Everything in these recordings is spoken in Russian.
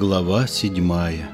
Глава седьмая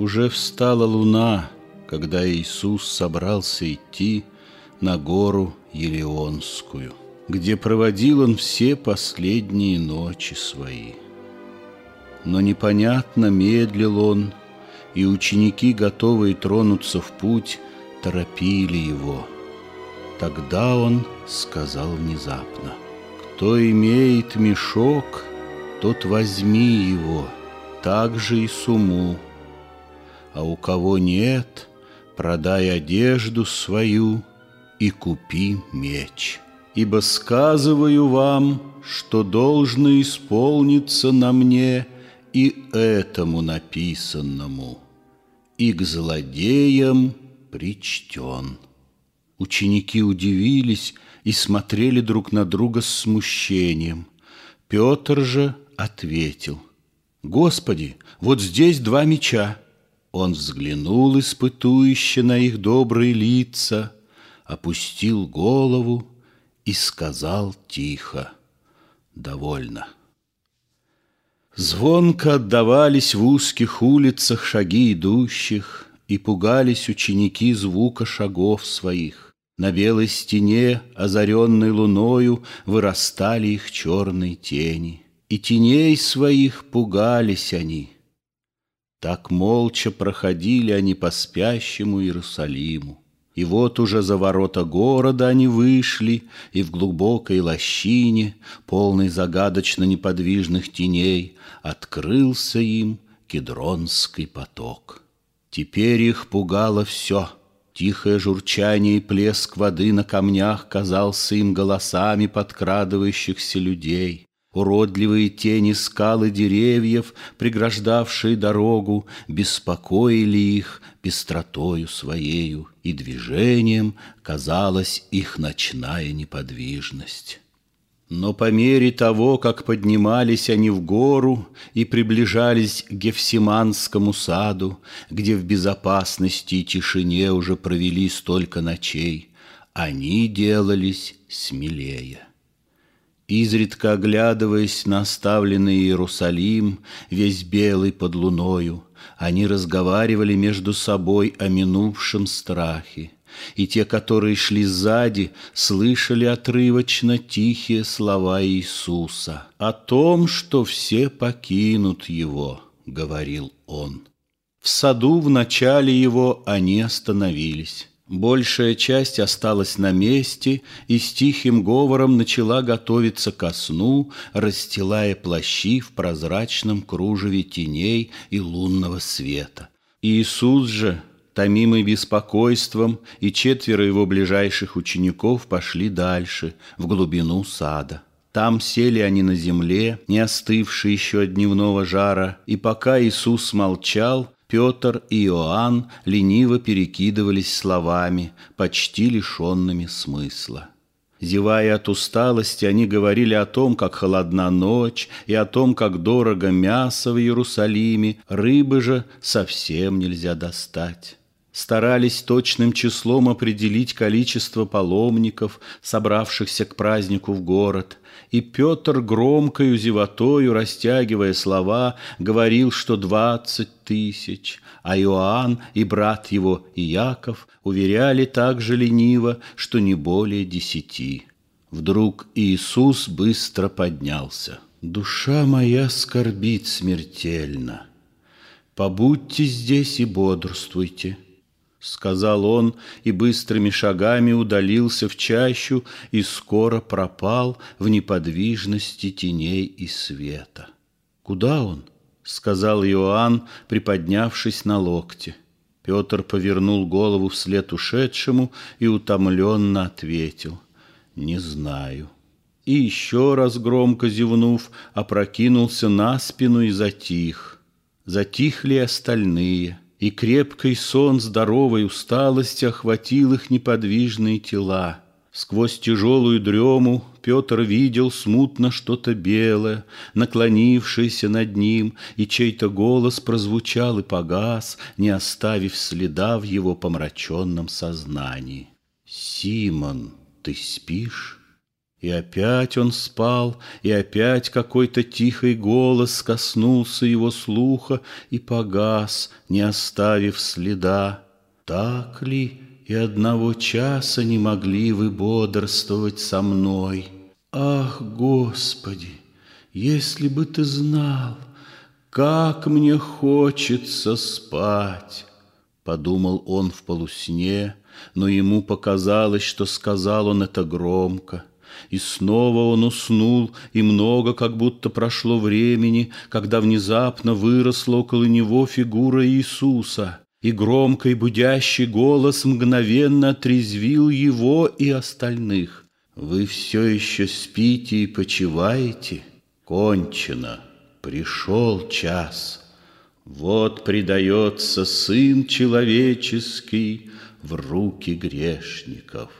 Уже встала луна, когда Иисус собрался идти на гору Елеонскую, где проводил он все последние ночи свои. Но непонятно медлил он, и ученики, готовые тронуться в путь, торопили его. Тогда он сказал внезапно, «Кто имеет мешок, тот возьми его, так же и суму, а у кого нет, продай одежду свою и купи меч. Ибо сказываю вам, что должно исполниться на мне и этому написанному, и к злодеям причтен. Ученики удивились и смотрели друг на друга с смущением. Петр же ответил, «Господи, вот здесь два меча». Он взглянул испытующе на их добрые лица, опустил голову и сказал тихо, «Довольно». Звонко отдавались в узких улицах шаги идущих, И пугались ученики звука шагов своих. На белой стене, озаренной луною, Вырастали их черные тени, И теней своих пугались они — так молча проходили они по спящему Иерусалиму. И вот уже за ворота города они вышли, И в глубокой лощине, полной загадочно неподвижных теней, Открылся им кедронский поток. Теперь их пугало все — Тихое журчание и плеск воды на камнях казался им голосами подкрадывающихся людей. Уродливые тени скалы деревьев, преграждавшие дорогу, Беспокоили их пестротою своею, И движением казалась их ночная неподвижность. Но по мере того, как поднимались они в гору и приближались к Гефсиманскому саду, где в безопасности и тишине уже провели столько ночей, они делались смелее. Изредка оглядываясь на оставленный Иерусалим, весь белый под луною, они разговаривали между собой о минувшем страхе. И те, которые шли сзади, слышали отрывочно тихие слова Иисуса о том, что все покинут Его, говорил Он. В саду в начале Его они остановились. Большая часть осталась на месте и с тихим говором начала готовиться ко сну, расстилая плащи в прозрачном кружеве теней и лунного света. Иисус же, томимый беспокойством, и четверо его ближайших учеников пошли дальше, в глубину сада. Там сели они на земле, не остывшие еще от дневного жара, и пока Иисус молчал, Петр и Иоанн лениво перекидывались словами, почти лишенными смысла. Зевая от усталости, они говорили о том, как холодна ночь, и о том, как дорого мясо в Иерусалиме, рыбы же совсем нельзя достать. Старались точным числом определить количество паломников, собравшихся к празднику в город, и Петр громкою зевотою, растягивая слова, говорил, что двадцать тысяч, а Иоанн и брат его Иаков уверяли так же лениво, что не более десяти. Вдруг Иисус быстро поднялся. «Душа моя скорбит смертельно. Побудьте здесь и бодрствуйте». — сказал он и быстрыми шагами удалился в чащу и скоро пропал в неподвижности теней и света. «Куда он?» — сказал Иоанн, приподнявшись на локте. Петр повернул голову вслед ушедшему и утомленно ответил «Не знаю». И еще раз громко зевнув, опрокинулся на спину и затих. Затихли остальные — и крепкий сон здоровой усталости охватил их неподвижные тела. Сквозь тяжелую дрему Петр видел смутно что-то белое, наклонившееся над ним, и чей-то голос прозвучал и погас, не оставив следа в его помраченном сознании. «Симон, ты спишь?» И опять он спал, и опять какой-то тихий голос коснулся его слуха и погас, не оставив следа. Так ли и одного часа не могли вы бодрствовать со мной? Ах, Господи, если бы ты знал, как мне хочется спать! Подумал он в полусне, но ему показалось, что сказал он это громко — и снова он уснул, и много как будто прошло времени, когда внезапно выросла около него фигура Иисуса, и громкий будящий голос мгновенно отрезвил его и остальных. «Вы все еще спите и почиваете? Кончено, пришел час. Вот предается Сын Человеческий в руки грешников».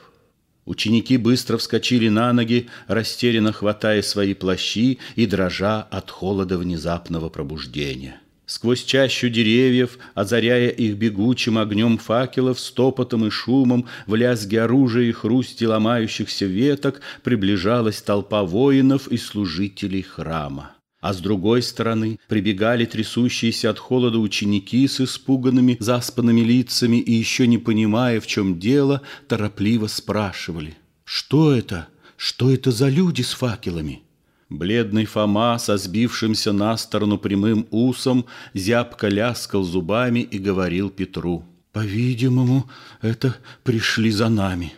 Ученики быстро вскочили на ноги, растерянно хватая свои плащи и дрожа от холода внезапного пробуждения. Сквозь чащу деревьев, озаряя их бегучим огнем факелов, стопотом и шумом, в лязге оружия и хрусте ломающихся веток приближалась толпа воинов и служителей храма а с другой стороны прибегали трясущиеся от холода ученики с испуганными, заспанными лицами и еще не понимая, в чем дело, торопливо спрашивали. «Что это? Что это за люди с факелами?» Бледный Фома со сбившимся на сторону прямым усом зябко ляскал зубами и говорил Петру. «По-видимому, это пришли за нами».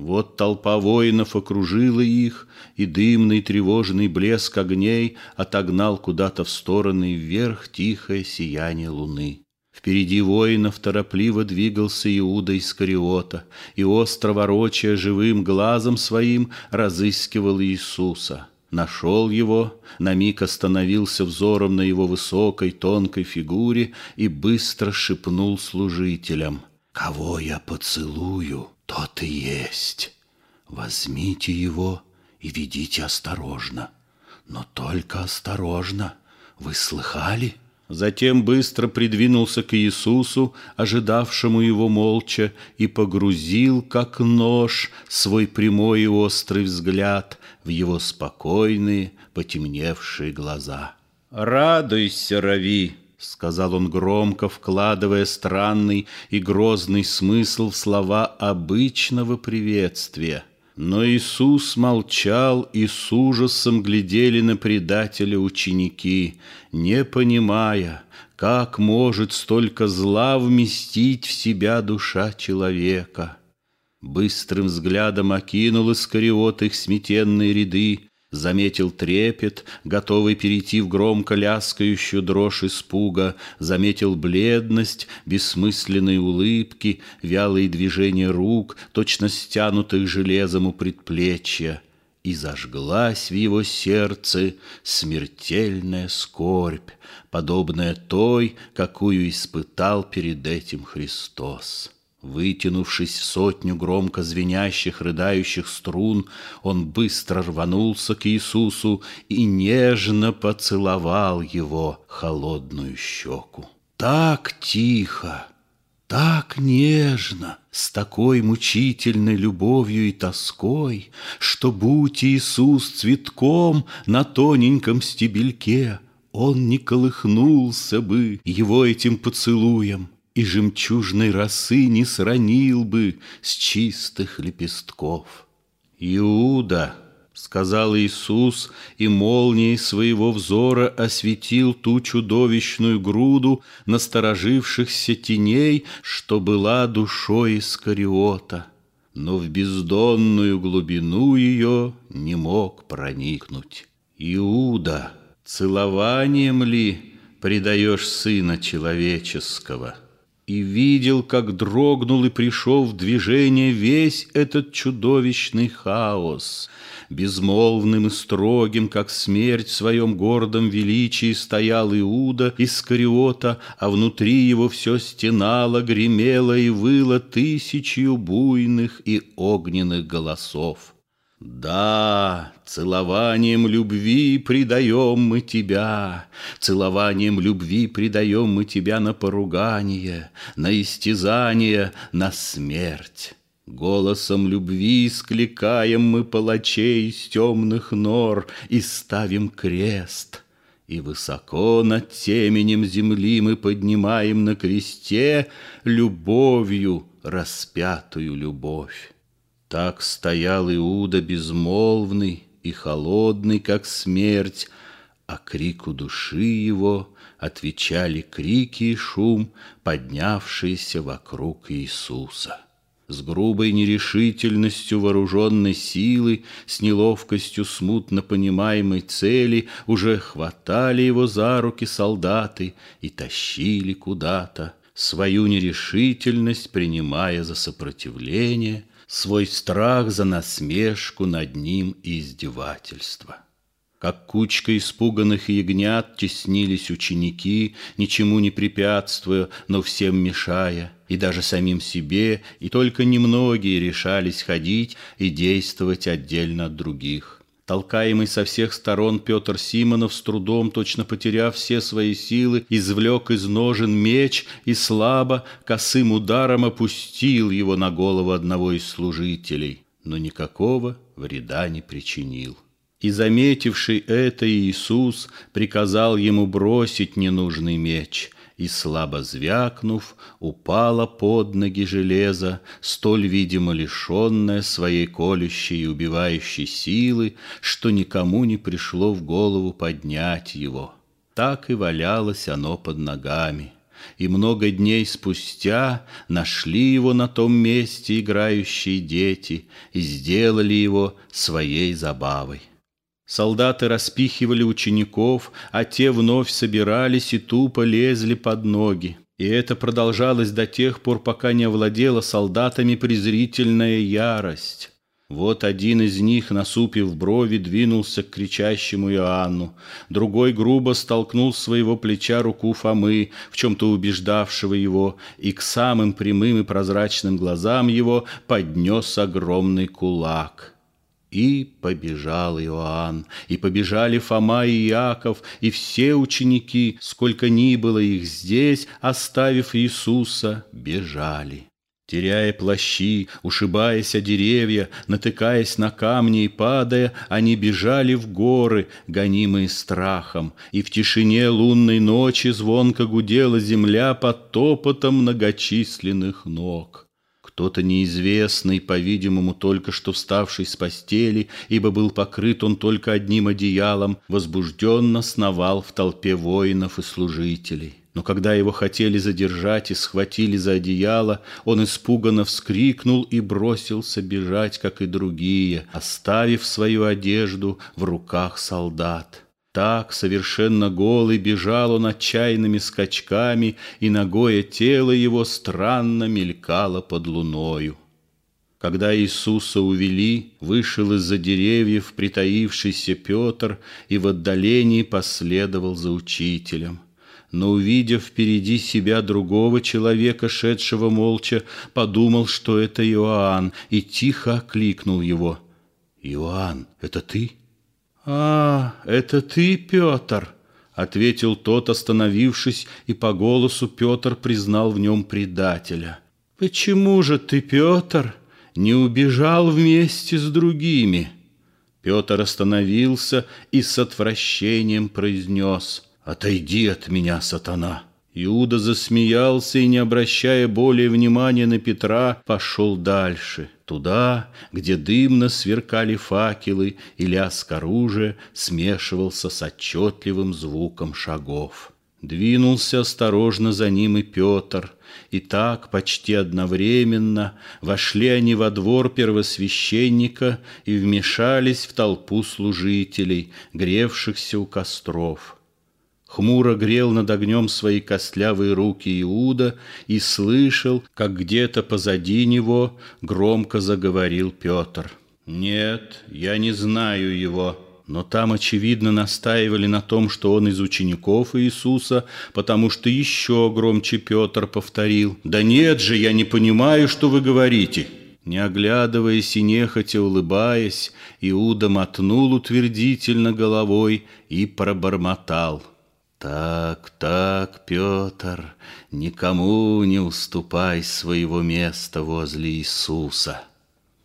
Вот толпа воинов окружила их, и дымный тревожный блеск огней отогнал куда-то в стороны вверх тихое сияние луны. Впереди воинов торопливо двигался Иуда Искариота, и остро ворочая живым глазом своим разыскивал Иисуса. Нашел его, на миг остановился взором на его высокой тонкой фигуре и быстро шепнул служителям. «Кого я поцелую?» Тот и есть. Возьмите его и ведите осторожно. Но только осторожно. Вы слыхали? Затем быстро придвинулся к Иисусу, ожидавшему его молча, и погрузил, как нож, свой прямой и острый взгляд в его спокойные, потемневшие глаза. «Радуйся, Рави!» — сказал он громко, вкладывая странный и грозный смысл в слова обычного приветствия. Но Иисус молчал, и с ужасом глядели на предателя ученики, не понимая, как может столько зла вместить в себя душа человека. Быстрым взглядом окинул Искариот их сметенные ряды, Заметил трепет, готовый перейти в громко ляскающую дрожь испуга, Заметил бледность, бессмысленные улыбки, Вялые движения рук, точно стянутых железом у предплечья. И зажглась в его сердце смертельная скорбь, Подобная той, какую испытал перед этим Христос. Вытянувшись сотню громко звенящих, рыдающих струн, он быстро рванулся к Иисусу и нежно поцеловал его холодную щеку. Так тихо, так нежно, с такой мучительной любовью и тоской, что, будь Иисус цветком на тоненьком стебельке, он не колыхнулся бы его этим поцелуем и жемчужной росы не сранил бы с чистых лепестков. Иуда, Сказал Иисус, и молнией своего взора осветил ту чудовищную груду насторожившихся теней, что была душой Искариота. Но в бездонную глубину ее не мог проникнуть. Иуда, целованием ли предаешь Сына Человеческого?» И видел, как дрогнул и пришел в движение весь этот чудовищный хаос. Безмолвным и строгим, как смерть в своем гордом величии, стоял Иуда из Кариота, а внутри его все стенало, гремело и выло тысячью буйных и огненных голосов. Да, целованием любви предаем мы тебя, Целованием любви предаем мы тебя на поругание, На истязание, на смерть. Голосом любви скликаем мы палачей из темных нор И ставим крест. И высоко над теменем земли мы поднимаем на кресте Любовью распятую любовь. Так стоял Иуда безмолвный и холодный, как смерть, а крику души его отвечали крики и шум, поднявшиеся вокруг Иисуса. С грубой нерешительностью вооруженной силы, с неловкостью смутно понимаемой цели уже хватали его за руки солдаты и тащили куда-то, свою нерешительность принимая за сопротивление, свой страх за насмешку над ним и издевательство. Как кучка испуганных ягнят теснились ученики, ничему не препятствуя, но всем мешая, и даже самим себе, и только немногие решались ходить и действовать отдельно от других. Толкаемый со всех сторон Петр Симонов с трудом, точно потеряв все свои силы, извлек из ножен меч и слабо, косым ударом опустил его на голову одного из служителей, но никакого вреда не причинил. И, заметивший это, Иисус приказал ему бросить ненужный меч – и, слабо звякнув, упала под ноги железо, столь, видимо, лишенное своей колющей и убивающей силы, что никому не пришло в голову поднять его. Так и валялось оно под ногами. И много дней спустя нашли его на том месте играющие дети и сделали его своей забавой. Солдаты распихивали учеников, а те вновь собирались и тупо лезли под ноги. И это продолжалось до тех пор, пока не овладела солдатами презрительная ярость. Вот один из них, насупив брови, двинулся к кричащему Иоанну. Другой грубо столкнул с своего плеча руку Фомы, в чем-то убеждавшего его, и к самым прямым и прозрачным глазам его поднес огромный кулак. И побежал Иоанн, и побежали Фома и Иаков, и все ученики, сколько ни было их здесь, оставив Иисуса, бежали. Теряя плащи, ушибаясь о деревья, натыкаясь на камни и падая, они бежали в горы, гонимые страхом, и в тишине лунной ночи звонко гудела земля под топотом многочисленных ног. Кто-то неизвестный, по-видимому, только что вставший с постели, ибо был покрыт он только одним одеялом, возбужденно сновал в толпе воинов и служителей. Но когда его хотели задержать и схватили за одеяло, он испуганно вскрикнул и бросился бежать, как и другие, оставив свою одежду в руках солдат. Так, совершенно голый, бежал он отчаянными скачками, и ногое тело его странно мелькало под луною. Когда Иисуса увели, вышел из-за деревьев притаившийся Петр и в отдалении последовал за учителем. Но, увидев впереди себя другого человека, шедшего молча, подумал, что это Иоанн, и тихо окликнул его. «Иоанн, это ты?» «А, это ты, Петр?» — ответил тот, остановившись, и по голосу Петр признал в нем предателя. «Почему же ты, Петр, не убежал вместе с другими?» Петр остановился и с отвращением произнес «Отойди от меня, сатана!» Иуда засмеялся и, не обращая более внимания на Петра, пошел дальше, туда, где дымно сверкали факелы и лязг оружия смешивался с отчетливым звуком шагов. Двинулся осторожно за ним и Петр, и так почти одновременно вошли они во двор первосвященника и вмешались в толпу служителей, гревшихся у костров. Хмуро грел над огнем свои костлявые руки Иуда и слышал, как где-то позади него громко заговорил Петр. «Нет, я не знаю его». Но там, очевидно, настаивали на том, что он из учеников Иисуса, потому что еще громче Петр повторил. «Да нет же, я не понимаю, что вы говорите». Не оглядываясь и нехотя улыбаясь, Иуда мотнул утвердительно головой и пробормотал. Так, так, Петр, никому не уступай своего места возле Иисуса.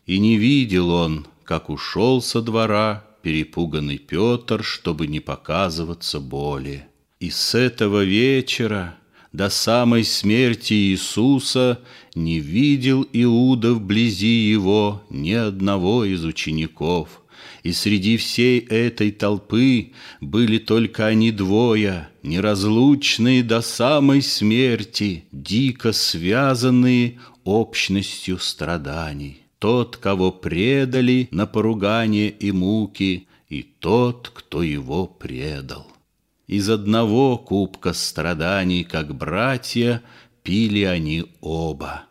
И не видел он, как ушел со двора перепуганный Петр, чтобы не показываться более. И с этого вечера до самой смерти Иисуса не видел Иуда вблизи его ни одного из учеников – и среди всей этой толпы были только они двое, неразлучные до самой смерти, дико связанные общностью страданий. Тот, кого предали на поругание и муки, и тот, кто его предал. Из одного кубка страданий, как братья, пили они оба,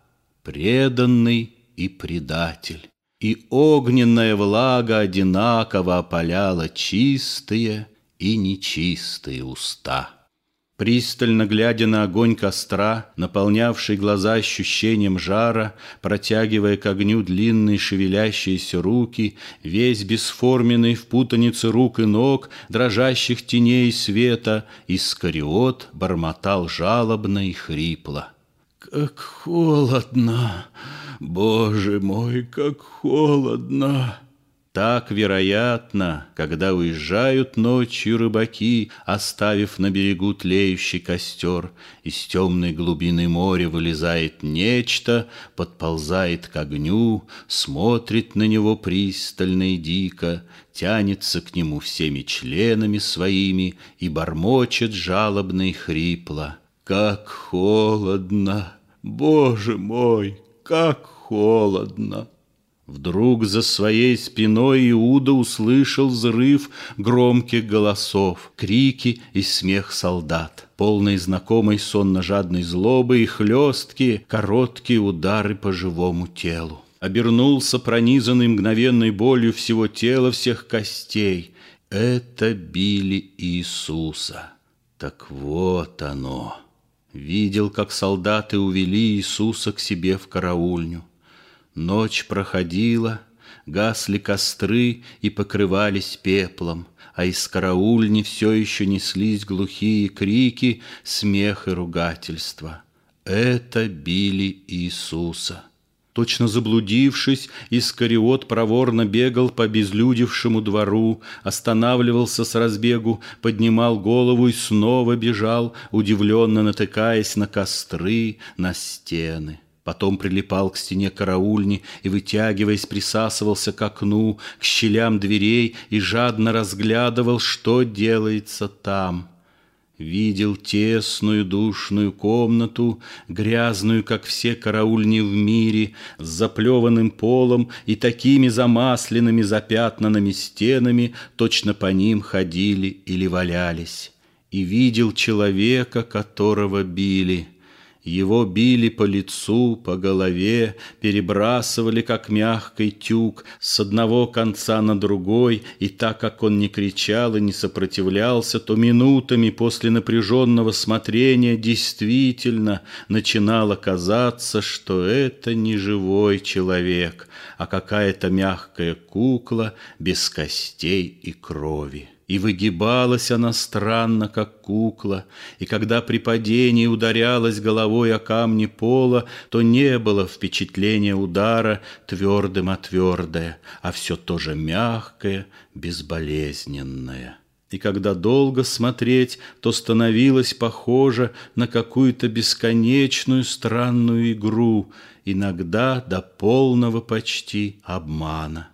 преданный и предатель и огненная влага одинаково опаляла чистые и нечистые уста. Пристально глядя на огонь костра, наполнявший глаза ощущением жара, протягивая к огню длинные шевелящиеся руки, весь бесформенный в путанице рук и ног, дрожащих теней света, Искариот бормотал жалобно и хрипло. «Как холодно!» Боже мой, как холодно! Так, вероятно, когда уезжают ночью рыбаки, оставив на берегу тлеющий костер, из темной глубины моря вылезает нечто, подползает к огню, смотрит на него пристально и дико, тянется к нему всеми членами своими и бормочет жалобно и хрипло. Как холодно! Боже мой, как холодно. Вдруг за своей спиной Иуда услышал взрыв громких голосов, крики и смех солдат, полные знакомой сонно-жадной злобы и хлесткие, короткие удары по живому телу. Обернулся пронизанный мгновенной болью всего тела, всех костей. Это били Иисуса. Так вот оно. Видел, как солдаты увели Иисуса к себе в караульню. Ночь проходила, гасли костры и покрывались пеплом, а из караульни все еще неслись глухие крики, смех и ругательства. Это били Иисуса. Точно заблудившись, Искариот проворно бегал по безлюдевшему двору, останавливался с разбегу, поднимал голову и снова бежал, удивленно натыкаясь на костры, на стены. Потом прилипал к стене караульни и, вытягиваясь, присасывался к окну, к щелям дверей и жадно разглядывал, что делается там. Видел тесную душную комнату, грязную, как все караульни в мире, с заплеванным полом и такими замасленными запятнанными стенами, точно по ним ходили или валялись. И видел человека, которого били — его били по лицу, по голове, перебрасывали, как мягкий тюк, с одного конца на другой, и так как он не кричал и не сопротивлялся, то минутами после напряженного смотрения действительно начинало казаться, что это не живой человек, а какая-то мягкая кукла без костей и крови. И выгибалась она странно, как кукла, и когда при падении ударялась головой о камни пола, то не было впечатления удара твердым о твердое, а все тоже мягкое, безболезненное. и когда долго смотреть, то становилось похоже на какую-то бесконечную странную игру, иногда до полного почти обмана.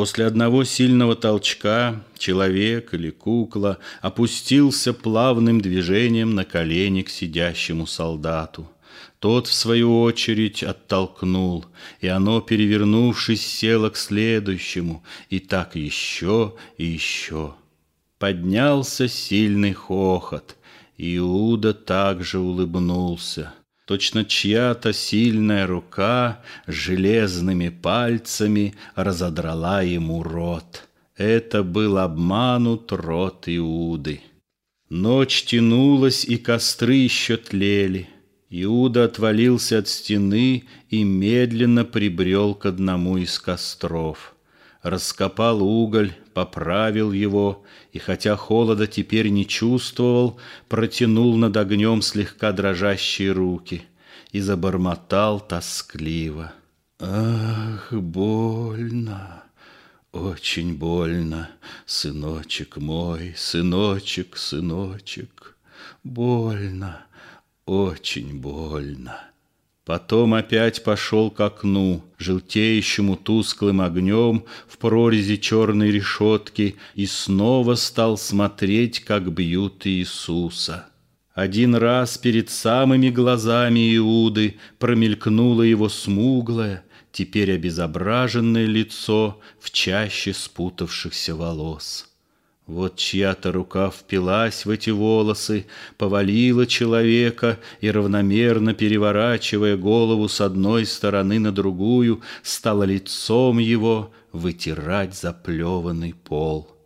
После одного сильного толчка человек или кукла опустился плавным движением на колени к сидящему солдату. Тот, в свою очередь, оттолкнул, и оно, перевернувшись, село к следующему, и так еще и еще. Поднялся сильный хохот. Иуда также улыбнулся. Точно чья-то сильная рука железными пальцами разодрала ему рот. Это был обманут рот Иуды. Ночь тянулась, и костры еще тлели. Иуда отвалился от стены и медленно прибрел к одному из костров раскопал уголь, поправил его, и хотя холода теперь не чувствовал, протянул над огнем слегка дрожащие руки и забормотал тоскливо. «Ах, больно!» Очень больно, сыночек мой, сыночек, сыночек, больно, очень больно. Потом опять пошел к окну, желтеющему тусклым огнем в прорези черной решетки, и снова стал смотреть, как бьют Иисуса. Один раз перед самыми глазами Иуды промелькнуло его смуглое, теперь обезображенное лицо в чаще спутавшихся волос. Вот чья-то рука впилась в эти волосы, повалила человека и, равномерно переворачивая голову с одной стороны на другую, стала лицом его вытирать заплеванный пол.